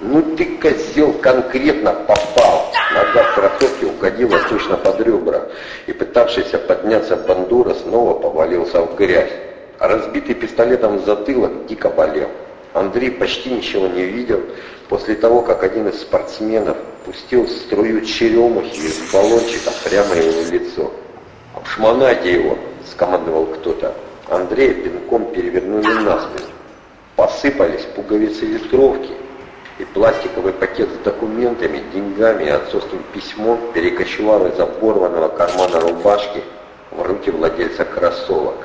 Ну ты, козел, конкретно попал. Нога в кроссовке угодила точно под ребра, и пытавшийся подняться бандура снова повалился в грязь. Разбитый пистолетом в затылок дико болел. Андрей почти ничего не видел после того, как один из спортсменов пустил струю черемухи из баллончика прямо ему в лицо. «Обшмонайте его!» — скомандовал кто-то. Андрея пинком перевернули на спину. Посыпались пуговицы ветровки, и пластиковый пакет с документами, деньгами и отцовским письмом перекочевал из оборванного кармана рубашки в руки владельца кроссовок.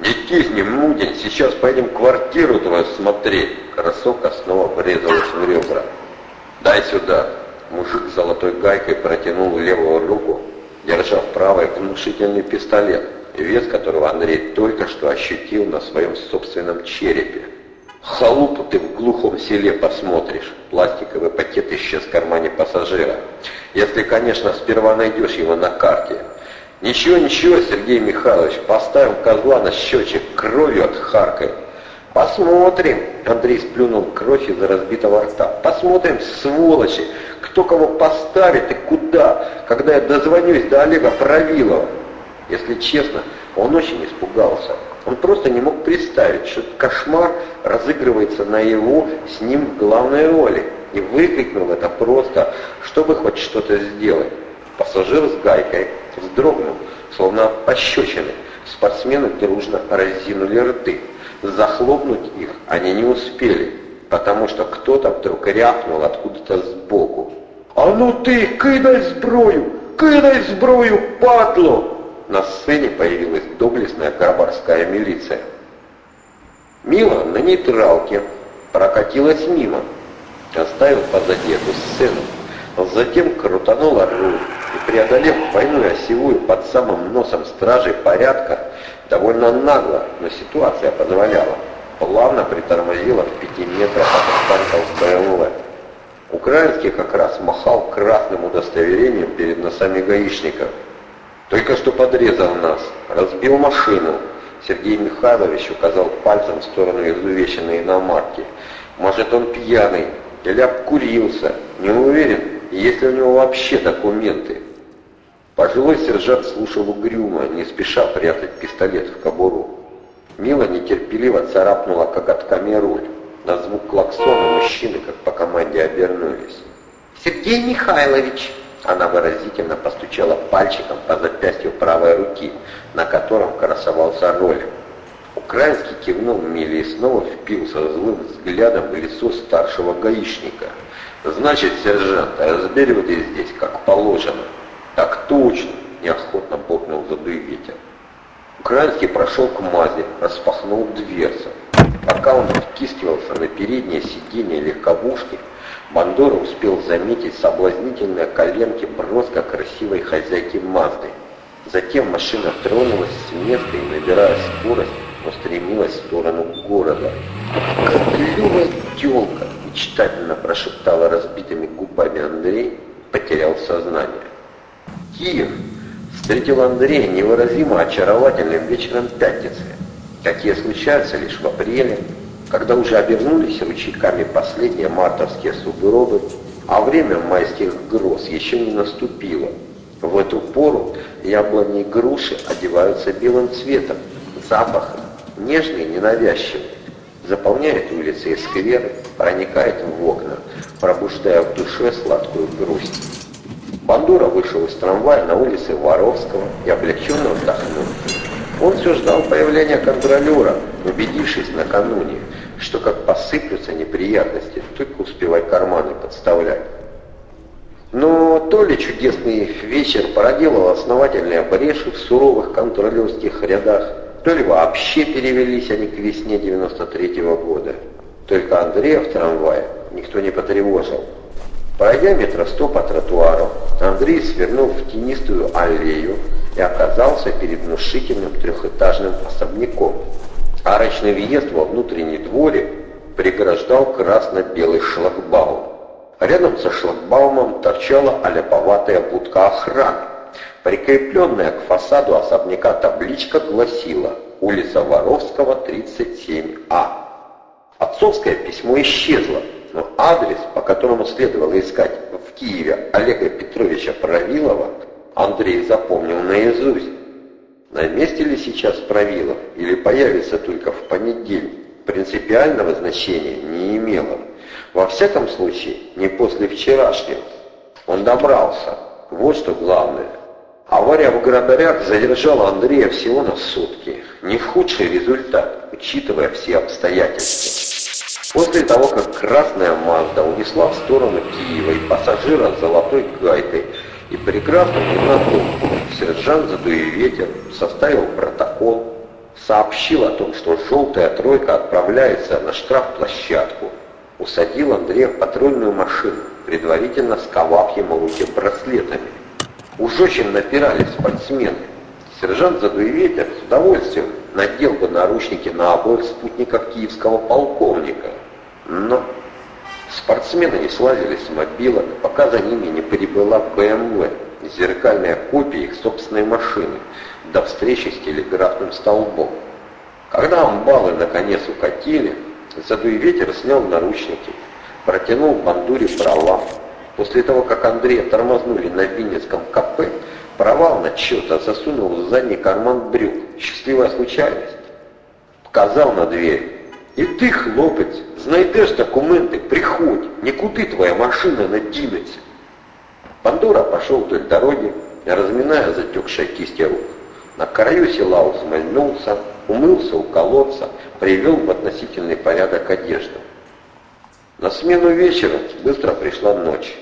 «Не кисни, Мудень, сейчас поедем квартиру твою смотреть!» Кроссовка снова врезалась в ребра. «Дай сюда!» Мужик с золотой гайкой протянул левую руку, держа в правой внушительный пистолет, вес которого Андрей только что ощутил на своем собственном черепе. Халупу ты в глухом селе посмотришь. Пластиковый пакет исчез в кармане пассажира. Если, конечно, сперва найдешь его на карте. Ничего, ничего, Сергей Михайлович, поставим козла на счетчик, кровью отхаркаем. Посмотрим, Андрей сплюнул кровь из разбитого рта. Посмотрим, сволочи, кто кого поставит и куда, когда я дозвонюсь до Олега Правилова. Если честно, он очень испугался. Он просто не мог представить, что кошмар разыгрывается на его с ним главной роли. И выкрикнул это просто, чтобы хоть что-то сделать. Пассажир с гайкой вздрогнул, словно пощечины. Спортсмены дружно разинули рты. Захлопнуть их они не успели, потому что кто-то вдруг рявкнул откуда-то сбоку. «А ну ты, кидай зброю! Кидай зброю, падло!» На сцене появилась доблестная карабарская милиция. Мила на нейтралке прокатилась мимо, оставив позади эту сцену. Затем крутанула руль и, преодолев двойную осевую под самым носом стражей порядка, довольно нагло, но ситуация позволяла, плавно притормозила в пяти метрах от останков БМВ. Украинский как раз махал красным удостоверением перед носами гаишников. Только что подрезал нас, разбил машину, Сергей Михайлович указал пальцем в сторону изувеченной иномарки. Может, он пьяный или обкурился, не уверен, есть ли у него вообще документы. Пожилой сержант слушал угрюмо, не спеша прятать пистолет в кобуру. Мила нетерпеливо царапнула коготками руль. На звук клаксона мужчины, как по команде, обернулись. «Сергей Михайлович!» Она выразительно постучала пальчиком по запястью правой руки, на котором красовался ролик. Украинский кивнул Миле и снова впился злым взглядом в лицо старшего гаишника. «Значит, сержант, разбери ты здесь, как положено». «Так точно!» – неохотно буркнул задуй ветер. Украинский прошел к Мазе, распахнул дверцу. Пока он втискивался на переднее сиденье легковушки, Бандора успел заметить соблазнительные коленки броско красивой хозяйки Мазды. Затем машина тронулась с места и, набирая скорость, устремилась в сторону города. «Клевая тёлка!» — мечтательно прошептала разбитыми губами Андрей, потерял сознание. Киев встретил Андрея невыразимо очаровательным вечером пятницы, какие случаются лишь в апреле, когда уже обернулись ручейками последние мартовские сугробы, а время майских гроз еще не наступило. В эту пору яблони и груши одеваются белым цветом, запахом, нежный ненавязчивый, заполняет улицы и скверы, проникает в окна, пробуждая в душе сладкую грусть. Бандура вышел из трамвая на улице Воровского и облегченно вздохнул. Он все ждал появления контролера, убедившись накануне, что как посыплются неприятности, только успевай карманы подставлять. Но то ли чудесный вечер проделал основательные бреши в суровых контролерских рядах, то ли вообще перевелись они к весне 93 -го года. Только Андрея в трамвае никто не потревожил. Пройдя метросто по тротуару, Андрей свернул в тенистую аллею и оказался перед внушительным трехэтажным особняком. Арочный въезд во внутренний дворик преграждал красно-белый шлагбаум. Рядом со шлагбаумом торчала аляповатая будка охраны. Прикрепленная к фасаду особняка табличка гласила «Улица Воровского, 37А». Отцовское письмо исчезло, но адрес, по которому следовало искать в Киеве Олега Петровича Правилова, Андрей запомнил наизусть. На месте ли сейчас Правилов или появится только в понедельник, принципиального значения не имело. Во всяком случае, не после вчерашнего. Он добрался. Вот что главное. Авария в Градарях задержала Андрея всего на сутки. Не худший результат, учитывая все обстоятельства. После того, как красная Мазда унесла в сторону Киева и пассажира с золотой гайкой и прекрасным темноту, сержант Задуи Ветер составил протокол, сообщил о том, что желтая тройка отправляется на штрафплощадку, усадил Андрея в патрульную машину, предварительно сковав ему руки браслетами. Уж очень напирали спортсмены. Сержант Задуеветер с удовольствием надел бы наручники на обоих спутников киевского полковника. Но спортсмены не слазили с мобилок, пока за ними не прибыла БМВ, зеркальная копия их собственной машины, до встречи с телеграфным столбом. Когда амбалы наконец укатили, Задуеветер снял наручники, протянул бандуре права, После того, как Андрея тормознули на Винницком КП, провал на что-то засунул в задний карман брюк. Счастливая случайность. Показал на дверь. И ты, хлопец, знайдешь документы, приходь, никуды твоя машина надинется. Пандора пошел вдоль дороги, разминая затекшие кисти рук. На краю села усмольнулся, умылся у колодца, привел в относительный порядок одежду. На смену вечера быстро пришла ночь.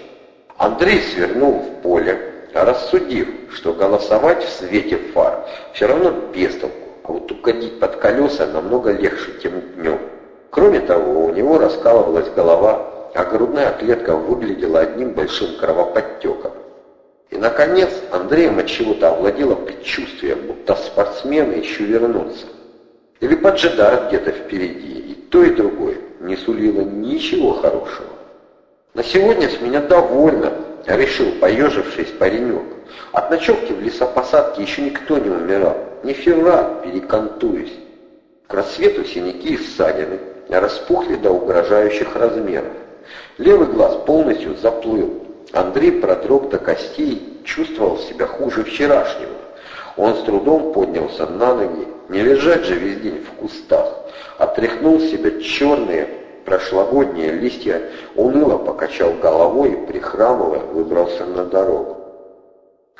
Андрей свернул в поле, рассудив, что голосовать в свете фар все равно без толку, а вот угодить под колеса намного легче, чем днем. Кроме того, у него раскалывалась голова, а грудная клетка выглядела одним большим кровоподтеком. И, наконец, Андреем от чего-то овладело предчувствие, будто спортсмены еще вернутся. Или поджидают где-то впереди, и то, и другое не сулило ничего хорошего. На сегодня с меня довольно, решил поежившись паренек. От ночевки в лесопосадке еще никто не умирал. Не февраль, перекантуюсь. К рассвету синяки и ссадины распухли до угрожающих размеров. Левый глаз полностью заплыл. Андрей продрог до костей, чувствовал себя хуже вчерашнего. Он с трудом поднялся на ноги, не лежать же весь день в кустах. Отряхнул себя черные, прошлогодние листья, уныло покачал головой и, прихрамывая, выбрался на дорогу.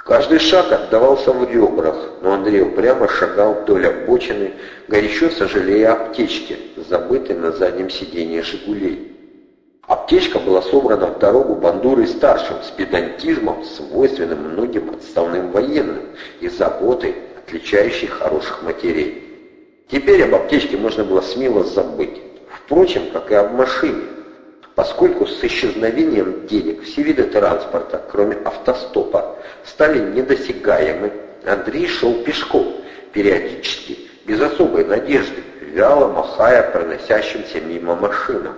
Каждый шаг отдавался в ребрах, но Андрей упрямо шагал вдоль обочины, горячо сожалея аптечке, забытой на заднем сиденье «Жигулей». Аптечка была собрана в дорогу бандурой старшим с педантизмом, свойственным многим отставным военным и заботой, отличающей хороших матерей. Теперь об аптечке можно было смело забыть. Впрочем, как и об машине, поскольку с исчезновением денег все виды транспорта, кроме автостопа, стали недосягаемы, Андрей шел пешком, периодически, без особой надежды, вяло махая проносящимся мимо машинам.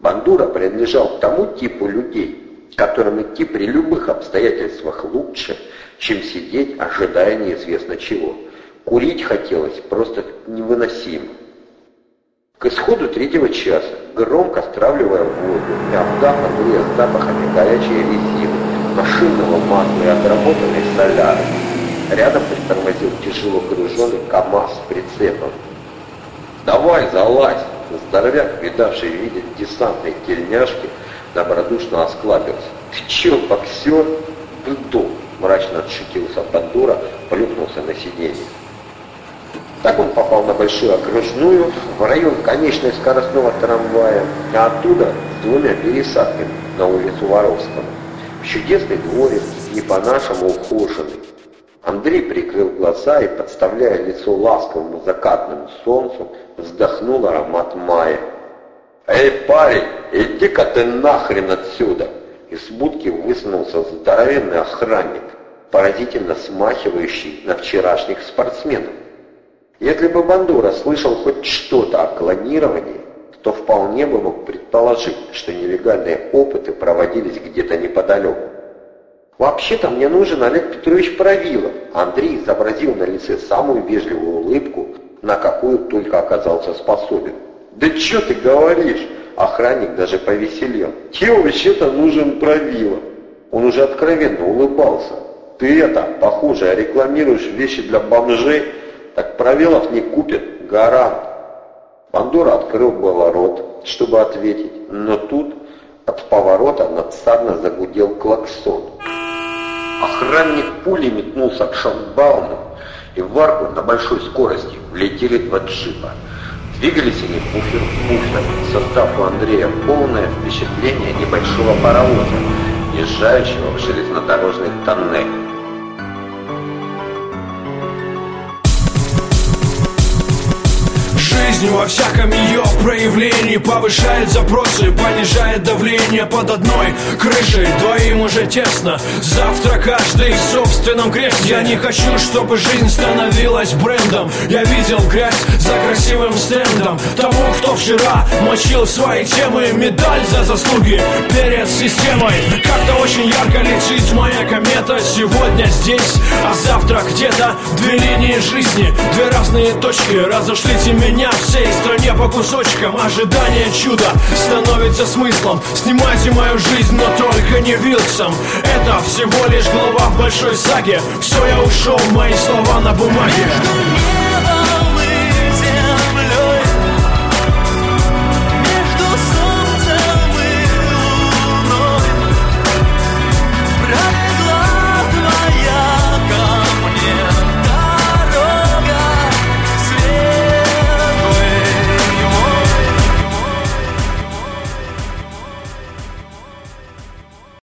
Бандура принадлежал к тому типу людей, которым идти при любых обстоятельствах лучше, чем сидеть, ожидая неизвестно чего. Курить хотелось просто невыносимо. К исходу третьего часа, громко стравливая воздух и обдав Андрея запахами горячей резины, машинного масла и отработанной соляры, рядом притормозил тяжело груженный КАМАЗ с прицепом. «Давай, залазь!» Здоровяк, видавший видеть десантной тельняшки, добродушно осклабился. «Ты чё, боксер?» «Бдо!» — мрачно отшутился Бандура, плюхнулся на сиденье. Так он попал на Большую окружную, в район конечной скоростного трамвая, а оттуда с двумя пересадками на улицу Воровского. В чудесный дворик, не по-нашему ухоженный. Андрей прикрыл глаза и, подставляя лицо ласковому закатному солнцу, вздохнул аромат мая. «Эй, парень, иди-ка ты нахрен отсюда!» Из будки высунулся здоровенный охранник, поразительно смахивающий на вчерашних спортсменов. Если бы Бандура слышал хоть что-то о клонировании, то вполне бы мог предположить, что нелегальные опыты проводились где-то неподалеку. «Вообще-то мне нужен Олег Петрович Правилов», Андрей изобразил на лице самую вежливую улыбку, на какую только оказался способен. «Да что ты говоришь? охранник даже повеселел. «Тебе вообще-то нужен правило». Он уже откровенно улыбался. «Ты это, похоже, рекламируешь вещи для бомжей, так правилов не купят, гарант». Бандура открыл было рот, чтобы ответить, но тут от поворота надсадно загудел клаксон. Охранник пулей метнулся к шлагбауму, и в арку на большой скорости влетели два джипа. Двигались они пуфер в пуфер, создав у Андрея полное впечатление небольшого паровоза, езжающего в железнодорожный тоннель. Жизнь во всяком ее проявлении. Повышает запросы, понижает давление Под одной крышей. Двоим уже тесно. Завтра каждый в собственном кресле. Я не хочу, чтобы жизнь становилась брендом. Я видел грязь за красивым стендом. Тому, кто вчера мочил свои темы Медаль за заслуги перед системой. Как-то очень ярко летит моя комета Сегодня здесь, а завтра где-то Две линии жизни, две разные точки Разошлите меня всей стране по кусочкам Ожидание чуда становится смыслом. Снимайте мою жизнь, но только не Вилсом Это всего лишь глава в большой саге. Все, я ушел, мои слова на бумаге